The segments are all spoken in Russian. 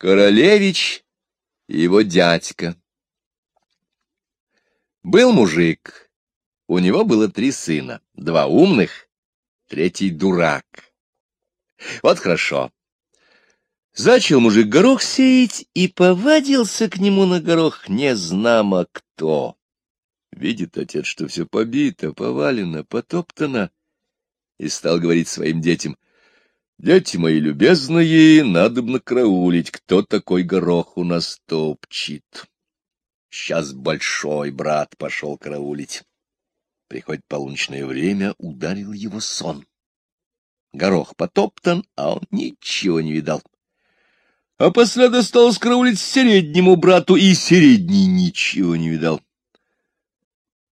Королевич и его дядька. Был мужик, у него было три сына, два умных, третий дурак. Вот хорошо. Зачал мужик горох сеять и повадился к нему на горох незнамо кто. Видит отец, что все побито, повалено, потоптано, и стал говорить своим детям, «Дети мои любезные, надо бы накраулить, кто такой горох у нас топчет». Сейчас большой брат пошел караулить. Приходит полуночное время, ударил его сон. Горох потоптан, а он ничего не видал. А после досталось караулить среднему брату, и средний ничего не видал.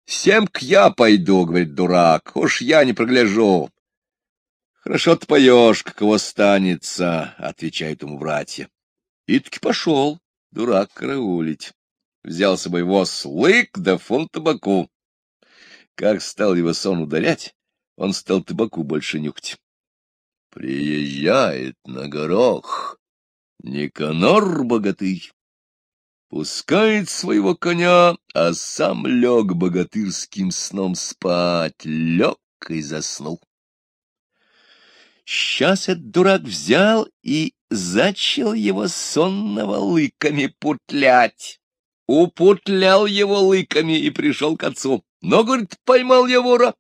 «Семь-к я пойду», — говорит дурак, — «уж я не прогляжу». «Хорошо ты поешь, каково останется», — отвечают ему братья. И таки пошел дурак караулить. Взял с собой воз лык да фунт табаку. Как стал его сон ударять, он стал табаку больше нюхать. Приезжает на горох Никанор-богатырь. Пускает своего коня, а сам лег богатырским сном спать, лег и заснул. Сейчас этот дурак взял и зачал его сонного лыками путлять. Упутлял его лыками и пришел к отцу. Но, говорит, поймал я вора.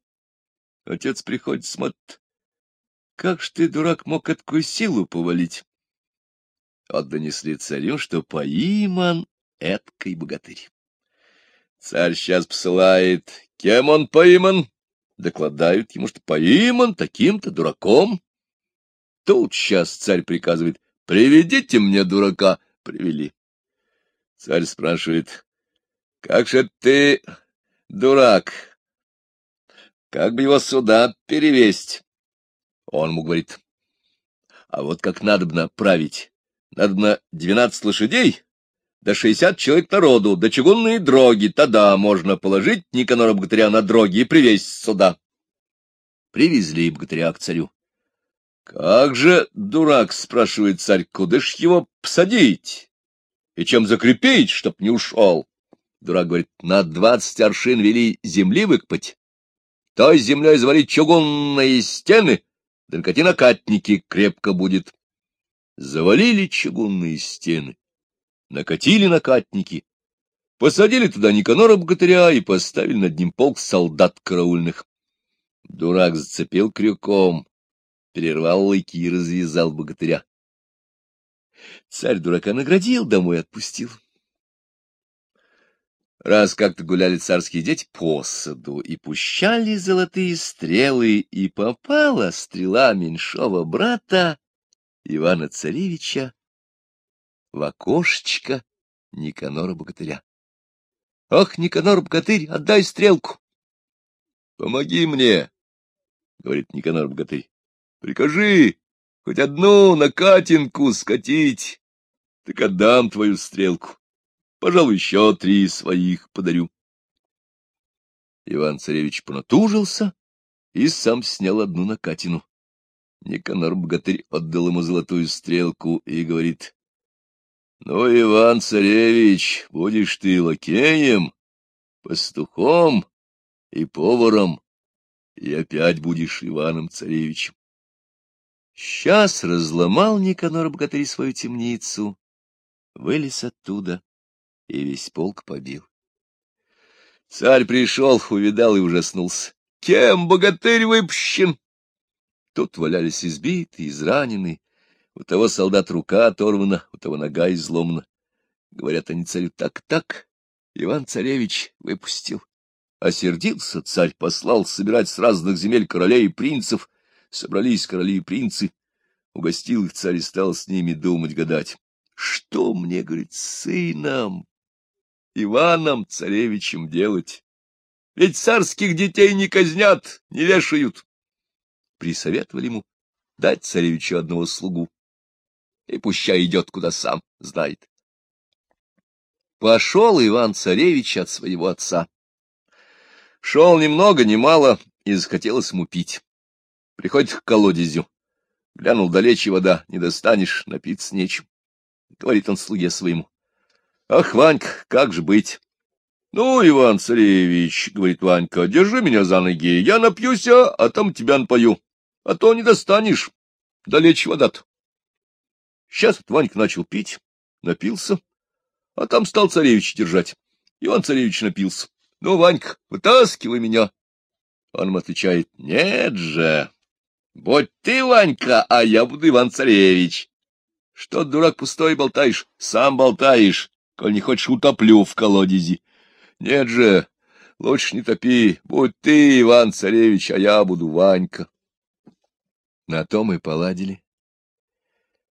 Отец приходит, смотрит. Как ж ты, дурак, мог такую силу повалить? Вот донесли царю, что поиман эткой богатырь. Царь сейчас посылает, кем он поиман, докладают ему, что поиман таким-то дураком. Тут сейчас царь приказывает, приведите мне дурака, привели. Царь спрашивает, как же ты, дурак, как бы его сюда перевесть? Он ему говорит, а вот как надо бы направить, надо бы двенадцать лошадей, да шестьдесят человек народу, да чугунные дроги, тогда можно положить Никанора Богатыря на дроги и привезть сюда. Привезли Богатыря к царю. — Как же, дурак, — спрашивает царь, — куда ж его посадить? И чем закрепить, чтоб не ушел? Дурак говорит, на двадцать аршин вели земли выкопать, той землей завалить чугунные стены, да накатники крепко будет. Завалили чугунные стены накатили накатники, посадили туда Никанора-богатыря и поставили над ним полк солдат караульных. Дурак зацепил крюком, перервал лыки и развязал богатыря. Царь дурака наградил, домой отпустил. Раз как-то гуляли царские дети по саду и пущали золотые стрелы, и попала стрела меньшого брата Ивана-царевича в окошечко Никанора-богатыря. — Ах, Никанор-богатырь, отдай стрелку! — Помоги мне, — говорит Никанор-богатырь. — Прикажи хоть одну накатинку скатить, так отдам твою стрелку. Пожалуй, еще три своих подарю. Иван-царевич понатужился и сам снял одну накатину. Никанор-богатырь отдал ему золотую стрелку и говорит, ну, Иван-царевич, будешь ты лакеем, пастухом и поваром, и опять будешь Иваном-царевичем. Сейчас разломал Никанор богатырь свою темницу, вылез оттуда и весь полк побил. Царь пришел, увидал и ужаснулся. Кем богатырь выпущен? Тут валялись избитые, израненные, у того солдат рука оторвана, у того нога изломана. Говорят они царю так-так. Иван-царевич выпустил. Осердился царь, послал собирать с разных земель королей и принцев. Собрались короли и принцы. Угостил их царь и стал с ними думать, гадать. Что мне, говорит, сыном, Иваном царевичем делать? Ведь царских детей не казнят, не вешают. Присоветовали ему дать царевичу одного слугу и пущай идет, куда сам знает. Пошел Иван-царевич от своего отца. Шел ни много ни мало, и захотелось ему пить. Приходит к колодезю. Глянул далече вода, не достанешь, напиться нечем. — говорит он слуге своему. — Ах, Ванька, как же быть? — Ну, Иван Царевич, — говорит Ванька, — держи меня за ноги, я напьюсь, а там тебя напою, а то не достанешь, далече вода-то. Сейчас вот Ванька начал пить, напился, а там стал царевич держать. Иван Царевич напился. — Ну, Ванька, вытаскивай меня. Он ему отвечает, — Нет же, будь ты, Ванька, а я буду Иван Царевич. Что, дурак, пустой болтаешь? Сам болтаешь, коль не хочешь, утоплю в колодези. Нет же, лучше не топи, будь ты, Иван Царевич, а я буду Ванька. На то мы поладили.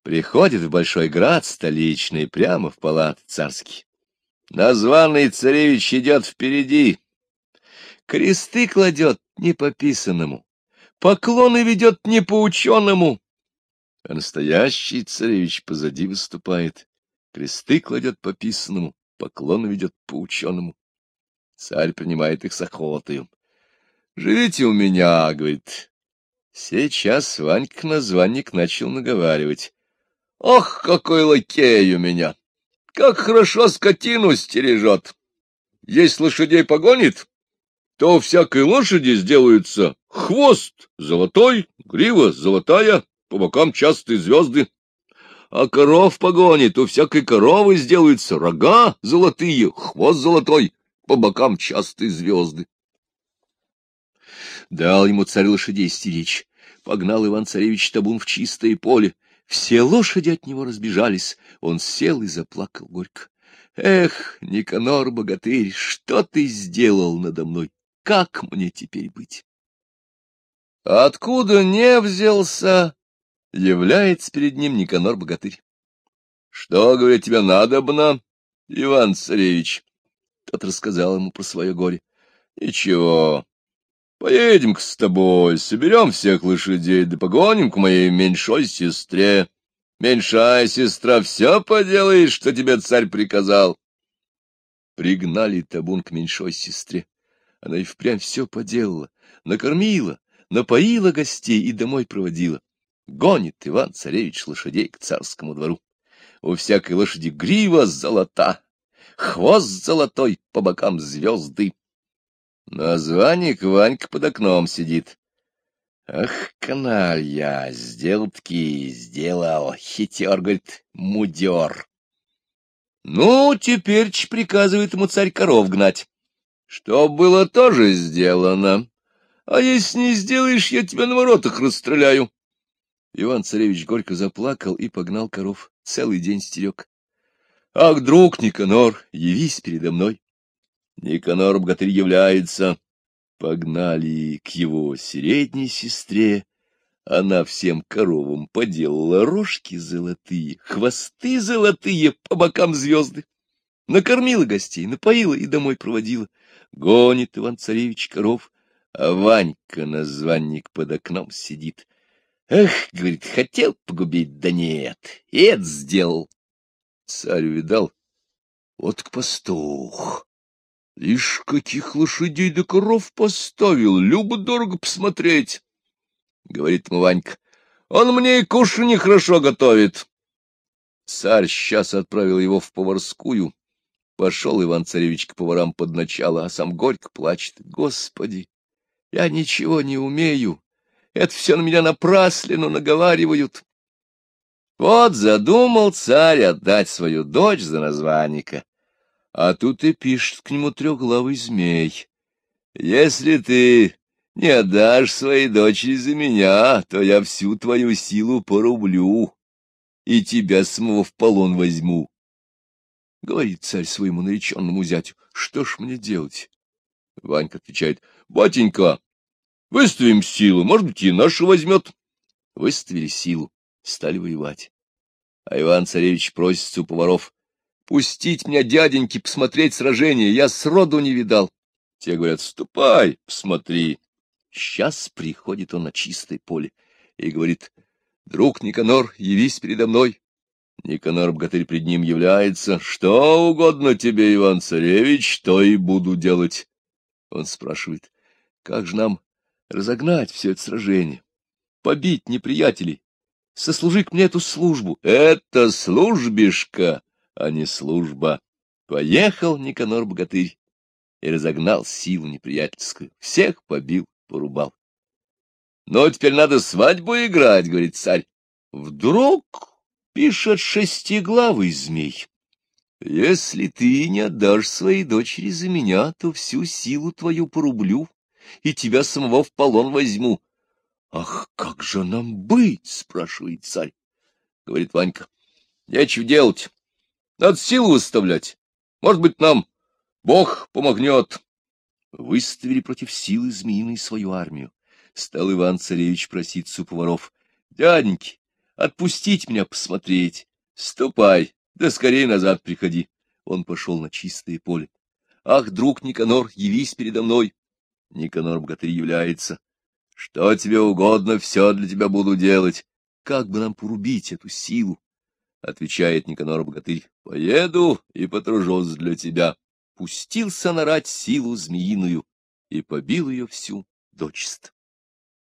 Приходит в большой град столичный, прямо в палат царский. Названный царевич идет впереди, кресты кладет не по писанному, поклоны ведет не по ученому, а настоящий царевич позади выступает, кресты кладет по писанному, поклоны ведет по ученому. Царь принимает их с охотою. «Живите у меня», — говорит. Сейчас Ванька-названник начал наговаривать. «Ох, какой лакей у меня! Как хорошо скотину стережет! Есть лошадей погонит, то у всякой лошади сделается хвост золотой, грива золотая, по бокам частые звезды. А коров погонит, у всякой коровы сделаются рога золотые, хвост золотой, по бокам частые звезды. Дал ему царь лошадей стеречь. Погнал Иван-царевич табун в чистое поле. Все лошади от него разбежались. Он сел и заплакал горько. Эх, Никанор, богатырь, что ты сделал надо мной? Как мне теперь быть? Откуда не взялся, является перед ним Никанор-богатырь. — Что, говорит, тебе надобно, Иван-царевич? Тот рассказал ему про свое горе. — Ничего, поедем-ка с тобой, соберем всех лошадей, да погоним к моей меньшой сестре. Меньшая сестра все поделает, что тебе царь приказал. Пригнали табун к меньшой сестре. Она и впрямь все поделала, накормила, напоила гостей и домой проводила. Гонит Иван-царевич лошадей к царскому двору. У всякой лошади грива золота, хвост золотой, по бокам звезды. Названник Ванька под окном сидит. Ах, каналья, сделал-таки, сделал, хитер, говорит, мудер. Ну, теперь приказывает ему царь коров гнать. Что было, тоже сделано. А если не сделаешь, я тебя на воротах расстреляю. Иван-царевич горько заплакал и погнал коров. Целый день стерег. Ах, друг Никанор, явись передо мной. Никанор богатырь является. Погнали к его средней сестре. Она всем коровам поделала рожки золотые, хвосты золотые, по бокам звезды. Накормила гостей, напоила и домой проводила. Гонит Иван-царевич коров, а Ванька, названник, под окном сидит. Эх, говорит, хотел погубить, да нет, и это сделал. Царь увидал, вот к пастух. Лишь каких лошадей да коров поставил, любо-дорого посмотреть. Говорит ему Ванька, он мне и кушанье хорошо готовит. Царь сейчас отправил его в поварскую, Пошел Иван-царевич к поварам под начало, а сам горько плачет. Господи, я ничего не умею. Это все на меня напраслину наговаривают. Вот задумал царь отдать свою дочь за названника. А тут и пишет к нему трехглавый змей. Если ты не отдашь своей дочери за меня, то я всю твою силу порублю и тебя самого в полон возьму. — говорит царь своему нареченному зятю. — Что ж мне делать? Ванька отвечает. — Батенька, выставим силу, может быть, и нашу возьмет. Выставили силу, стали воевать. А Иван-царевич просится у поваров. — Пустить меня, дяденьки, посмотреть сражение, я сроду не видал. Те говорят, ступай, посмотри. Сейчас приходит он на чистое поле и говорит, — Друг Никанор, явись передо мной. Никанор-богатырь пред ним является. Что угодно тебе, Иван-царевич, то и буду делать. Он спрашивает, как же нам разогнать все это сражение, побить неприятелей, сослужи мне эту службу. Это службишка, а не служба. Поехал Никанор-богатырь и разогнал силу неприятельскую. Всех побил, порубал. Но теперь надо свадьбу играть, — говорит царь. Вдруг пишет шестиглавый змей. Если ты не отдашь своей дочери за меня, то всю силу твою порублю и тебя самого в полон возьму. — Ах, как же нам быть? — спрашивает царь. Говорит Ванька. — Нечего делать. Надо силу выставлять. Может быть, нам Бог помогнет. Выставили против силы змеиной свою армию. Стал Иван-царевич просить у поваров. — Дяденьки, отпустить меня посмотреть. Ступай, да скорее назад приходи. Он пошел на чистое поле. — Ах, друг Никанор, явись передо мной. Никанор богатырь является. Что тебе угодно, все для тебя буду делать. Как бы нам порубить эту силу? Отвечает Никанор богатырь. Поеду и потружусь для тебя. Пустился нарать силу змеиную и побил ее всю дочист.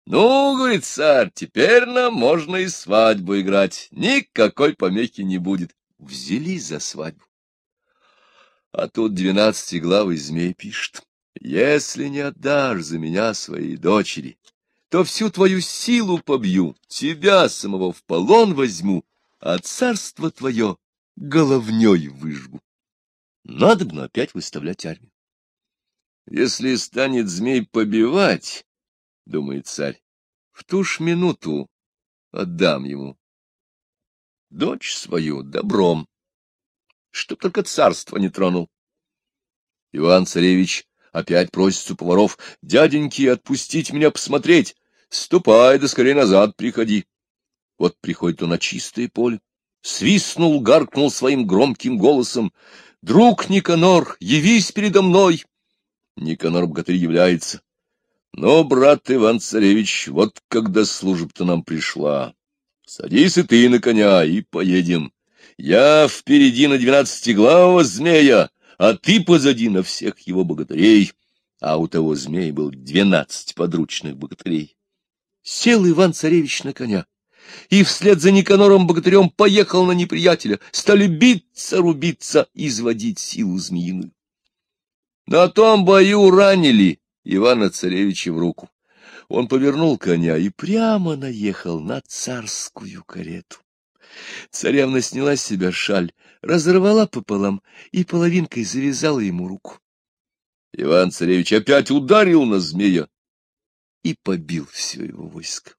Ну, говорит царь, теперь нам можно и свадьбу играть. Никакой помехи не будет. Взялись за свадьбу. А тут двенадцатиглавый змей пишет. Если не отдашь за меня своей дочери, то всю твою силу побью, тебя самого в полон возьму, а царство твое головней выжгу. Надо бы опять выставлять армию. Если станет змей побивать, — думает царь, — в ту ж минуту отдам ему дочь свою добром, чтоб только царство не тронул. Иван-царевич опять просит у поваров, дяденьки, отпустить меня посмотреть. Ступай, да скорее назад приходи. Вот приходит он на чистое поле, свистнул, гаркнул своим громким голосом. «Друг Никанор, явись передо мной!» Никанор-богатырь является. «Но, брат Иван-царевич, вот когда служба-то нам пришла. Садись и ты на коня, и поедем. Я впереди на двенадцатиглавого змея, а ты позади на всех его богатырей». А у того змея был двенадцать подручных богатырей. Сел Иван-царевич на коня и вслед за Никанором-богатырем поехал на неприятеля, стали биться, рубиться, изводить силу змеиную. На том бою ранили Ивана-царевича в руку. Он повернул коня и прямо наехал на царскую карету. Царевна сняла с себя шаль, разорвала пополам и половинкой завязала ему руку. Иван-царевич опять ударил на змея, и побил все его войско.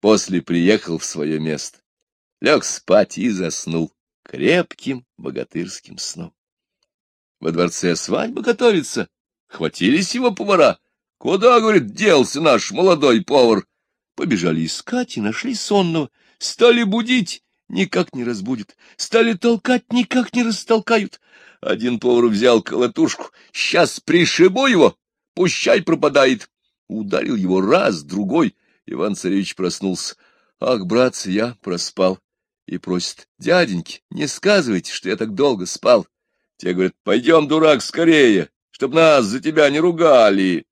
После приехал в свое место, лег спать и заснул крепким богатырским сном. Во дворце свадьба готовится, хватились его повара. Куда, говорит, делся наш молодой повар? Побежали искать и нашли сонного, стали будить, никак не разбудят, стали толкать, никак не растолкают. Один повар взял колотушку, сейчас пришибу его, пущай пропадает. Ударил его раз, другой. Иван-царевич проснулся. Ах, братцы, я проспал. И просит, дяденьки, не сказывайте, что я так долго спал. Те говорят, пойдем, дурак, скорее, чтоб нас за тебя не ругали.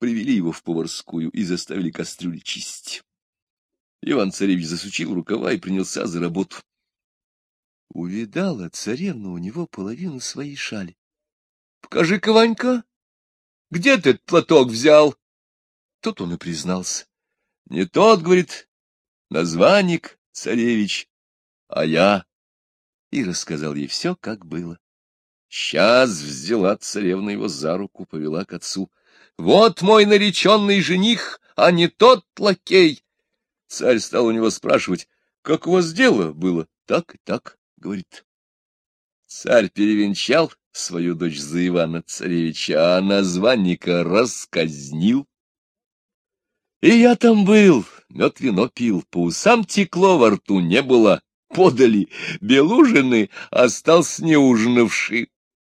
Привели его в поварскую и заставили кастрюли чистить. Иван-царевич засучил рукава и принялся за работу. Увидала царевна у него половину своей шали. — Покажи-ка, Ванька, где ты этот платок взял? Тут он и признался. Не тот, говорит, названник царевич, а я. И рассказал ей все, как было. Сейчас взяла царевна его за руку, повела к отцу. Вот мой нареченный жених, а не тот лакей. Царь стал у него спрашивать, как у вас дело было? Так и так, говорит. Царь перевенчал свою дочь за Ивана Царевича, а названника расказнил. И я там был, мед вино пил, по усам текло, во рту не было. Подали белужины, остался неужинавший.